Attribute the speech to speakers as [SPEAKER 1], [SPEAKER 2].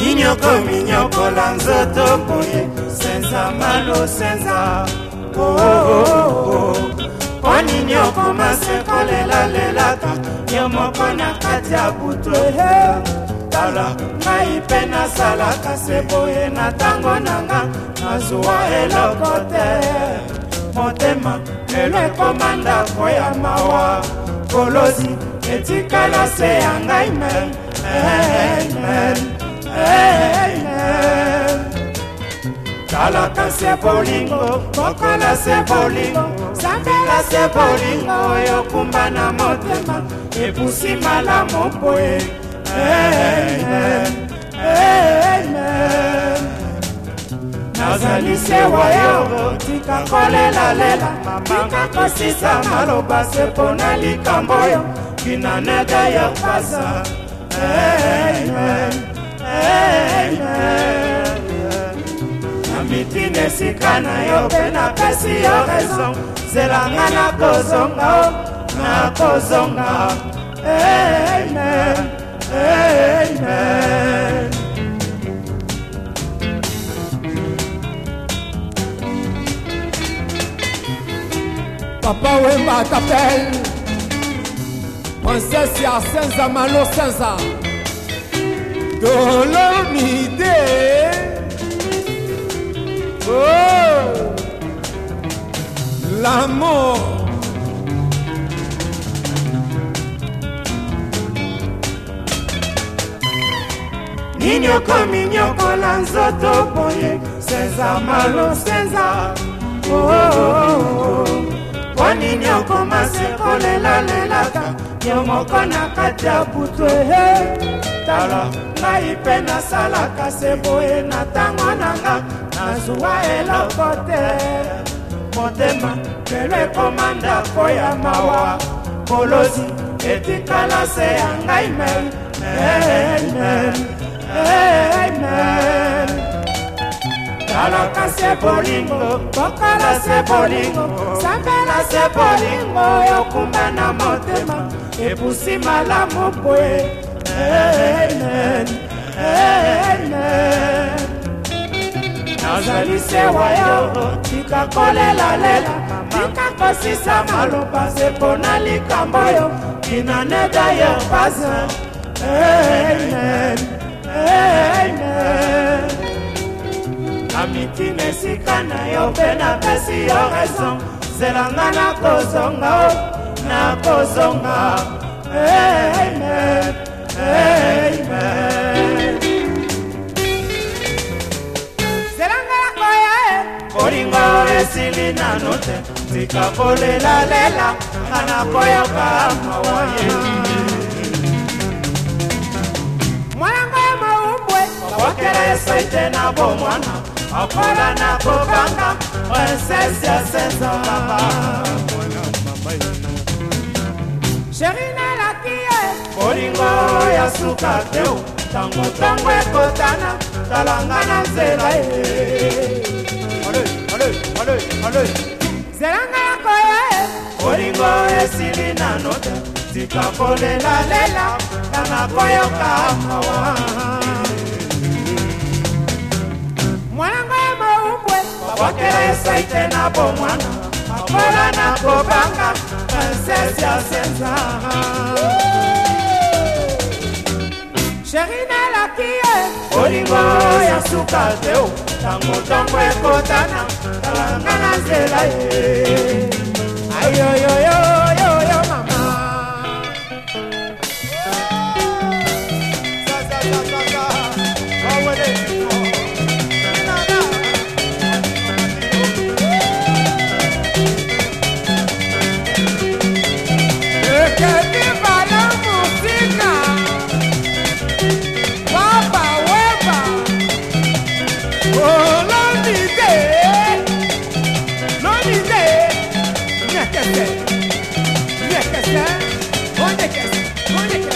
[SPEAKER 1] minyoko minyokola nzoto boye zama losenza mpo oh, oh, oh, nini okoma sekolelalelataka yo moko na kati ya butu eh, eh. tala ngai mpe nasalaka se boye na ntango na nga nazwa eloko te motema lelo ekoma ndako ya mawa kolozi etikala se ya ngai men eh, men men talaka se bolingo mokola se bolingo sambela se bolingo yokumba na motema epusi malamu boye nazali sewa yo tika kolelalela tika kosisa maloba se mpona likambo yo kina nede yo pasa Amen. Amen. mitina esika na yo mpe napesi yo raison zelanga nakozonga o oh, nakozonga amen amen papa wemba t'appelle princesse ya senza malo senza dolomide l'amour. nini okomi nyokola nzoto boye senza malo senza mpo oh, nini oh, oh, okoma se kolelalela yo moko na kati ya butu ehe tala ngai mpe nasalaka se boye na ntango na nga nazwa eloko te motema lelo ekomanda koya mawa bolosi etikala se ya ngai mel mel mel talaka se bolingo kokala se bolingo sambela se bolingo yokumba na motema epusi malamu boye amen amen nazali sewa yo tika kolelalela tika kosisa maloba se mpo na likambo yo kinaneda yo pase amen amen na mitina esika na yo mpe napesi yo raison zelanga nakozonga nakozonga amen amen molingo esili nano te tika kolelalela nga na koyoka mawa ye mwango ya maumbwe bakokela esoi te na bomwana akola na kokanga prinsese ya senza baba sheri nalaki ye molingo ya suka teo ntango ntango ekotana talanga na nzela ye lelo zelanga yako ye olingo esili nano te tika kolelalela nanga koyoka mawa mwanango ya maumbwe babwakela esaite na bomwana makola na kobanga kansesi ya senzaa sheri nalaki ye olingo ya suka te o ntango ntango ekotana talanga na nzela ye ayoyoyoyoyo mama Oye,